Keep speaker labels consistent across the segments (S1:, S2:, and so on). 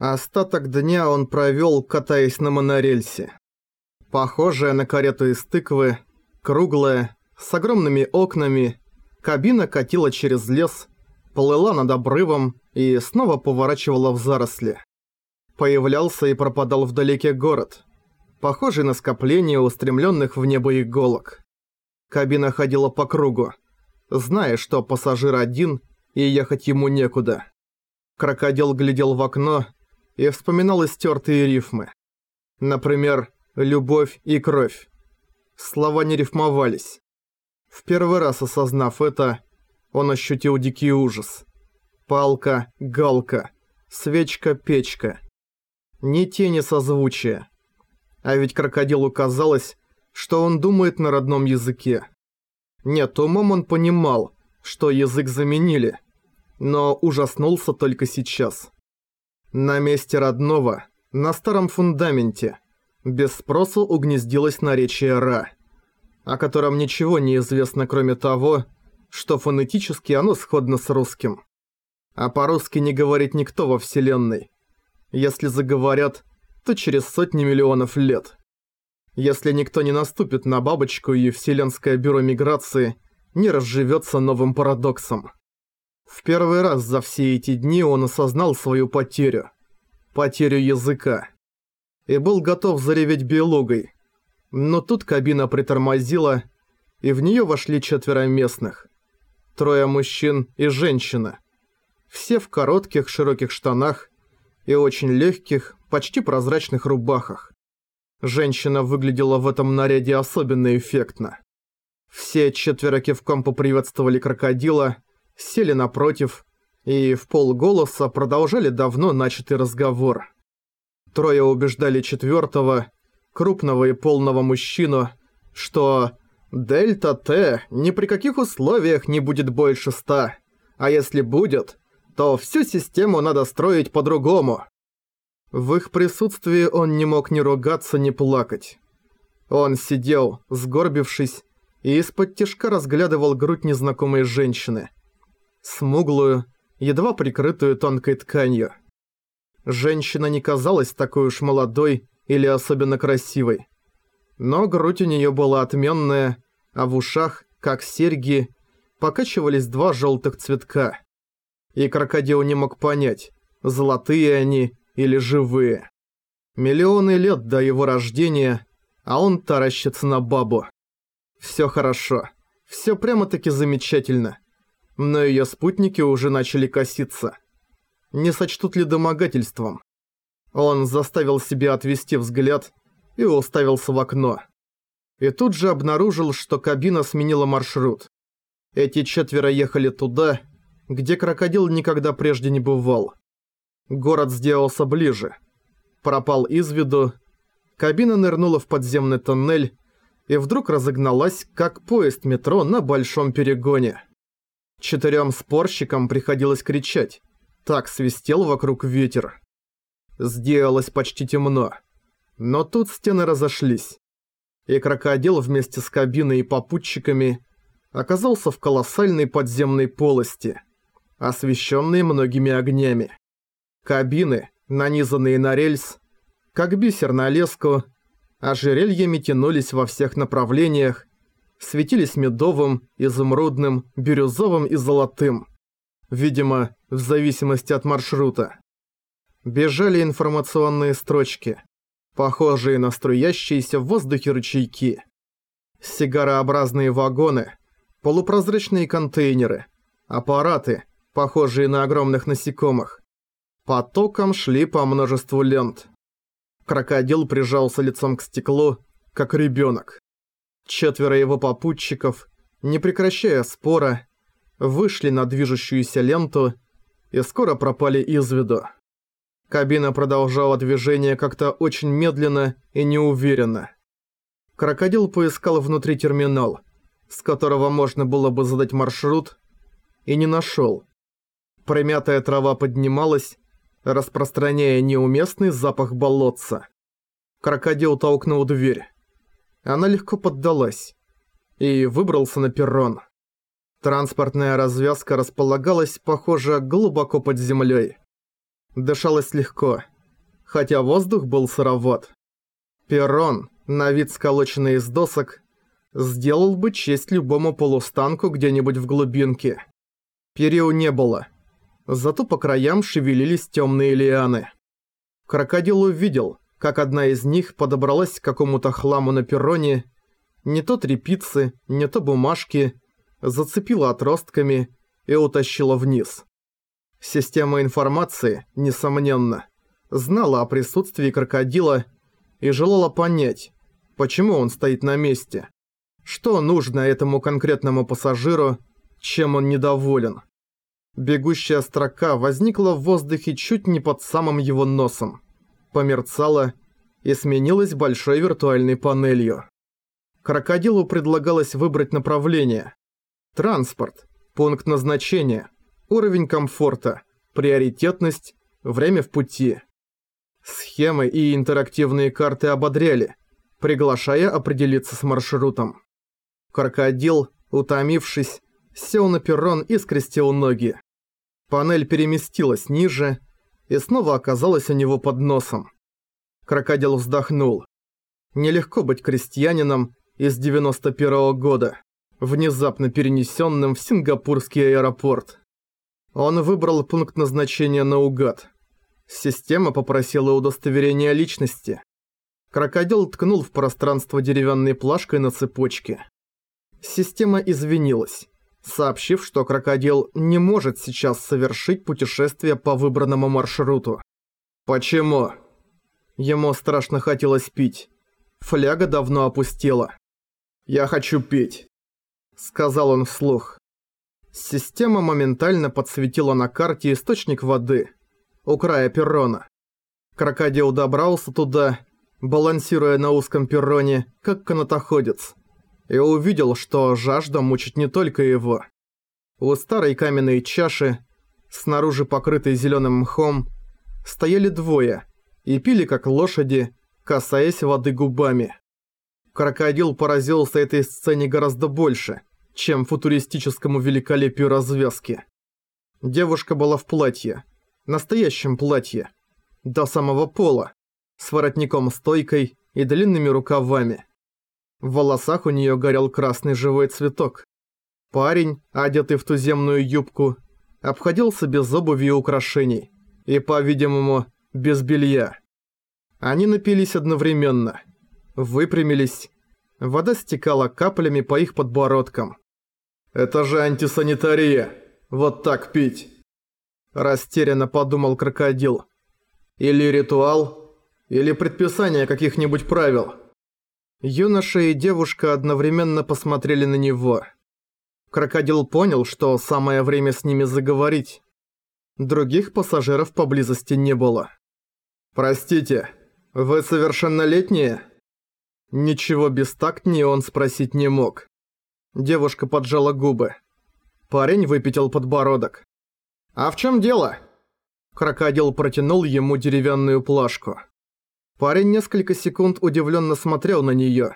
S1: Остаток дня он провёл, катаясь на монорельсе. Похожая на карету из тыквы, круглая, с огромными окнами, кабина катила через лес, плыла над обрывом и снова поворачивала в заросли. Появлялся и пропадал вдалеке город, похожий на скопление устремленных в небо иголок. Кабина ходила по кругу, зная, что пассажир один и ехать ему некуда. Крокодил глядел в окно и вспоминал истертые рифмы. Например, «любовь» и «кровь». Слова не рифмовались. В первый раз осознав это, он ощутил дикий ужас. Палка, галка, свечка, печка. Ни тени созвучия. А ведь крокодилу казалось, что он думает на родном языке. Нет, умом он понимал, что язык заменили, но ужаснулся только сейчас. На месте родного, на старом фундаменте, без спросу угнездилось наречие Ра, о котором ничего не известно кроме того, что фонетически оно сходно с русским. А по-русски не говорит никто во Вселенной. Если заговорят, то через сотни миллионов лет. Если никто не наступит на бабочку и Вселенское бюро миграции не разживется новым парадоксом. В первый раз за все эти дни он осознал свою потерю. Потерю языка. И был готов зареветь белугой. Но тут кабина притормозила, и в нее вошли четверо местных. Трое мужчин и женщина. Все в коротких широких штанах и очень легких, почти прозрачных рубахах. Женщина выглядела в этом наряде особенно эффектно. Все четверо кивком поприветствовали крокодила, сели напротив и в полголоса продолжали давно начатый разговор. Трое убеждали четвертого, крупного и полного мужчину, что «Дельта Т ни при каких условиях не будет больше ста, а если будет, то всю систему надо строить по-другому». В их присутствии он не мог ни ругаться, ни плакать. Он сидел, сгорбившись, и из-под тишка разглядывал грудь незнакомой женщины. Смуглую, едва прикрытую тонкой тканью. Женщина не казалась такой уж молодой или особенно красивой. Но грудь у нее была отменная, а в ушах, как серьги, покачивались два желтых цветка. И крокодил не мог понять, золотые они или живые. Миллионы лет до его рождения, а он таращится на бабу. Всё хорошо. Всё прямо-таки замечательно. Но её спутники уже начали коситься. Не сочтут ли домогательством? Он заставил себя отвести взгляд и уставился в окно. И тут же обнаружил, что кабина сменила маршрут. Эти четверо ехали туда, где крокодил никогда прежде не бывал. Город сделался ближе. Пропал из виду. Кабина нырнула в подземный тоннель и вдруг разогналась, как поезд метро на большом перегоне. Четырем спорщикам приходилось кричать. Так свистел вокруг ветер. Сделалось почти темно. Но тут стены разошлись. И крокодил вместе с кабиной и попутчиками оказался в колоссальной подземной полости, освещенной многими огнями. Кабины, нанизанные на рельс, как бисер на леску, Ожерельями тянулись во всех направлениях, светились медовым, изумрудным, бирюзовым и золотым. Видимо, в зависимости от маршрута. Бежали информационные строчки, похожие на струящиеся в воздухе ручейки. Сигарообразные вагоны, полупрозрачные контейнеры, аппараты, похожие на огромных насекомых. Потоком шли по множеству лент. Крокодил прижался лицом к стеклу, как ребенок. Четверо его попутчиков, не прекращая спора, вышли на движущуюся ленту и скоро пропали из виду. Кабина продолжала движение как-то очень медленно и неуверенно. Крокодил поискал внутри терминал, с которого можно было бы задать маршрут, и не нашел. Примятая трава поднималась, распространяя неуместный запах болотца. Крокодил толкнул дверь. Она легко поддалась и выбрался на перрон. Транспортная развязка располагалась, похоже, глубоко под землей. Дышалось легко, хотя воздух был сыроват. Перрон, на вид сколоченный из досок, сделал бы честь любому полустанку где-нибудь в глубинке. Перио не было. Зато по краям шевелились темные лианы. Крокодил увидел, как одна из них подобралась к какому-то хламу на перроне, не то трепицы, не то бумажки, зацепила отростками и утащила вниз. Система информации, несомненно, знала о присутствии крокодила и желала понять, почему он стоит на месте. Что нужно этому конкретному пассажиру, чем он недоволен. Бегущая строка возникла в воздухе чуть не под самым его носом. Померцала и сменилась большой виртуальной панелью. Крокодилу предлагалось выбрать направление. Транспорт, пункт назначения, уровень комфорта, приоритетность, время в пути. Схемы и интерактивные карты ободряли, приглашая определиться с маршрутом. Крокодил, утомившись, сел на перрон и скрестил ноги. Панель переместилась ниже и снова оказалась у него под носом. Крокодил вздохнул. Нелегко быть крестьянином из 91 -го года, внезапно перенесенным в сингапурский аэропорт. Он выбрал пункт назначения наугад. Система попросила удостоверения личности. Крокодил ткнул в пространство деревянной плашкой на цепочке. Система извинилась, сообщив, что крокодил не может сейчас совершить путешествие по выбранному маршруту. «Почему?» Ему страшно хотелось пить. Фляга давно опустела. «Я хочу пить», — сказал он вслух. Система моментально подсветила на карте источник воды у края перрона. Крокодил добрался туда, балансируя на узком перроне, как канатоходец и увидел, что жажда мучит не только его. У старой каменной чаши, снаружи покрытой зеленым мхом, стояли двое и пили как лошади, касаясь воды губами. Крокодил поразился этой сцене гораздо больше, чем футуристическому великолепию развязки. Девушка была в платье, настоящем платье, до самого пола, с воротником-стойкой и длинными рукавами. В волосах у нее горел красный живой цветок. Парень, одетый в туземную юбку, обходился без обуви и украшений. И, по-видимому, без белья. Они напились одновременно. Выпрямились. Вода стекала каплями по их подбородкам. «Это же антисанитария! Вот так пить!» Растерянно подумал крокодил. «Или ритуал, или предписание каких-нибудь правил». Юноша и девушка одновременно посмотрели на него. Крокодил понял, что самое время с ними заговорить. Других пассажиров поблизости не было. «Простите, вы совершеннолетние?» Ничего бестактнее он спросить не мог. Девушка поджала губы. Парень выпятил подбородок. «А в чем дело?» Крокодил протянул ему деревянную плашку. Парень несколько секунд удивленно смотрел на нее.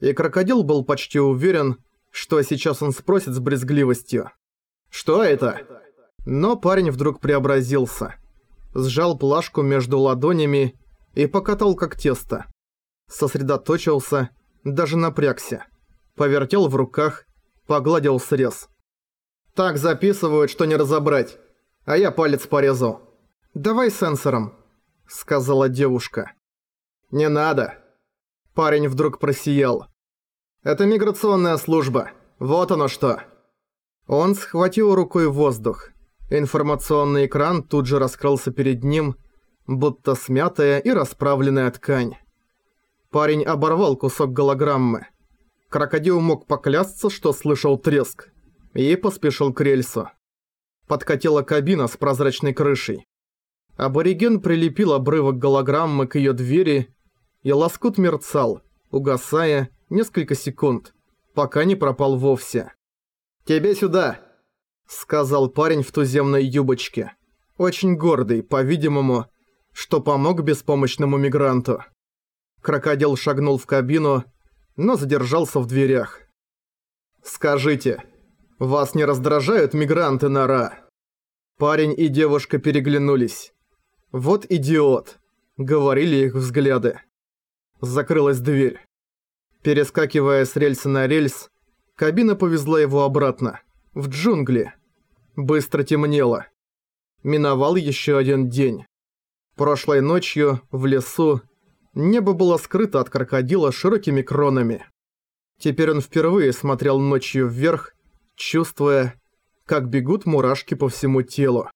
S1: И крокодил был почти уверен, что сейчас он спросит с брезгливостью. «Что это?» Но парень вдруг преобразился. Сжал плашку между ладонями и покатал как тесто. Сосредоточился, даже напрягся. Повертел в руках, погладил срез. «Так записывают, что не разобрать. А я палец порезал». «Давай сенсором», — сказала девушка. «Не надо». Парень вдруг просиял. «Это миграционная служба. Вот оно что». Он схватил рукой воздух. Информационный экран тут же раскрылся перед ним, будто смятая и расправленная ткань. Парень оборвал кусок голограммы. Крокодил мог поклясться, что слышал треск, и поспешил к рельсу. Подкатила кабина с прозрачной крышей. Абориген прилепил обрывок голограммы к ее двери и лоскут мерцал, угасая несколько секунд, пока не пропал вовсе. «Тебе сюда!» — сказал парень в туземной юбочке. Очень гордый, по-видимому, что помог беспомощному мигранту. Крокодил шагнул в кабину, но задержался в дверях. «Скажите, вас не раздражают мигранты, Нара?» Парень и девушка переглянулись. Вот идиот. говорили их взгляды. Закрылась дверь. Перескакивая с рельса на рельс, кабина повезла его обратно, в джунгли. Быстро темнело. Миновал еще один день. Прошлой ночью, в лесу, небо было скрыто от крокодила широкими кронами. Теперь он впервые смотрел ночью вверх, чувствуя, как бегут мурашки по всему телу.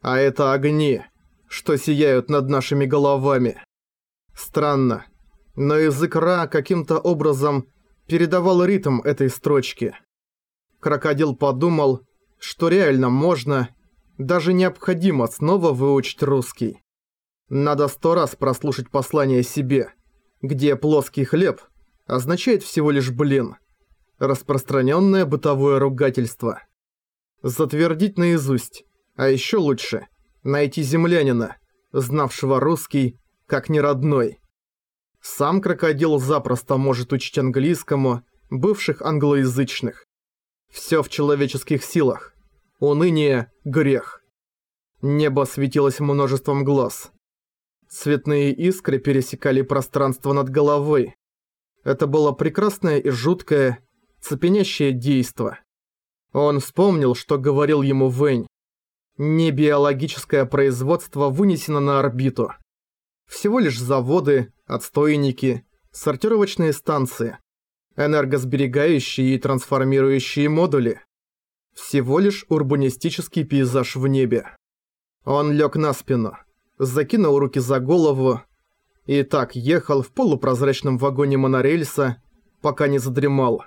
S1: А это огни, что сияют над нашими головами. Странно, но язык Ра каким-то образом передавал ритм этой строчки. Крокодил подумал, что реально можно, даже необходимо снова выучить русский. Надо сто раз прослушать послание себе, где плоский хлеб означает всего лишь «блин». Распространенное бытовое ругательство. Затвердить наизусть, а еще лучше – найти землянина, знавшего русский как неродной. Сам крокодил запросто может учить английскому бывших англоязычных. Все в человеческих силах. Уныние – грех. Небо светилось множеством глаз. Цветные искры пересекали пространство над головой. Это было прекрасное и жуткое, цепенящее действо. Он вспомнил, что говорил ему Вэнь. Не биологическое производство вынесено на орбиту. Всего лишь заводы, отстойники, сортировочные станции, энергосберегающие и трансформирующие модули. Всего лишь урбанистический пейзаж в небе. Он лег на спину, закинул руки за голову и так ехал в полупрозрачном вагоне монорельса, пока не задремал.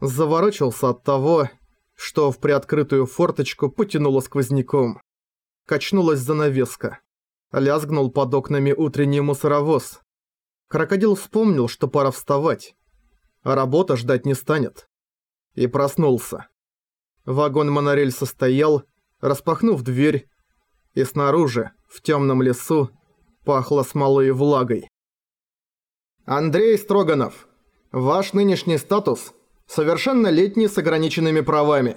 S1: Заворочился от того, что в приоткрытую форточку потянуло сквозняком. Качнулась занавеска. Лязгнул под окнами утренний мусоровоз. Крокодил вспомнил, что пора вставать. А работа ждать не станет. И проснулся. Вагон монорельса стоял, распахнув дверь, и снаружи, в темном лесу, пахло смолой и влагой. «Андрей Строганов, ваш нынешний статус – совершеннолетний с ограниченными правами.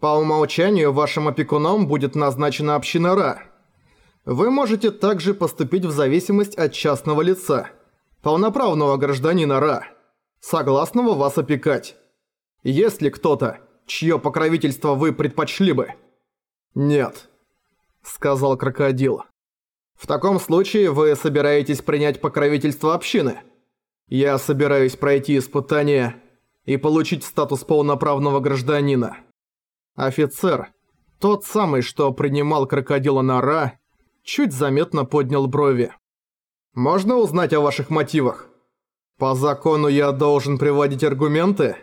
S1: По умолчанию вашим опекуном будет назначена община РА. Вы можете также поступить в зависимость от частного лица, полноправного гражданина Ра, согласного вас опекать. Есть ли кто-то, чье покровительство вы предпочли бы? Нет, сказал крокодил. В таком случае вы собираетесь принять покровительство общины. Я собираюсь пройти испытание и получить статус полноправного гражданина. Офицер, тот самый, что принимал крокодила на Ра, чуть заметно поднял брови. «Можно узнать о ваших мотивах? По закону я должен приводить аргументы?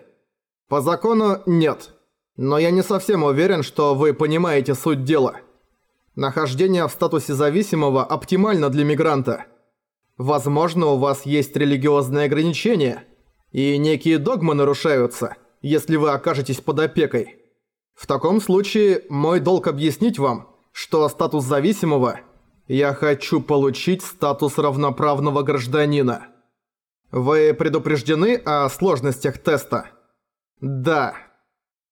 S1: По закону нет. Но я не совсем уверен, что вы понимаете суть дела. Нахождение в статусе зависимого оптимально для мигранта. Возможно, у вас есть религиозные ограничения, и некие догмы нарушаются, если вы окажетесь под опекой. В таком случае мой долг объяснить вам, что статус зависимого – я хочу получить статус равноправного гражданина. Вы предупреждены о сложностях теста? Да,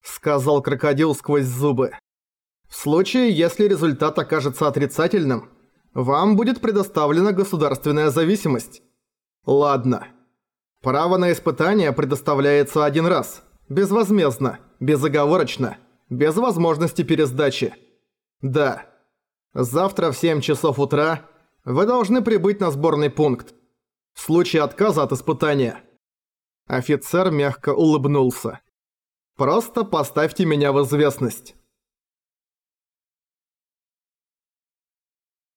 S1: сказал крокодил сквозь зубы. В случае, если результат окажется отрицательным, вам будет предоставлена государственная зависимость. Ладно. Право на испытание предоставляется один раз, безвозмездно, безоговорочно, без возможности пересдачи. Да. Завтра в 7 часов утра вы должны прибыть на сборный пункт. В случае отказа от испытания. Офицер мягко улыбнулся. Просто поставьте меня в известность.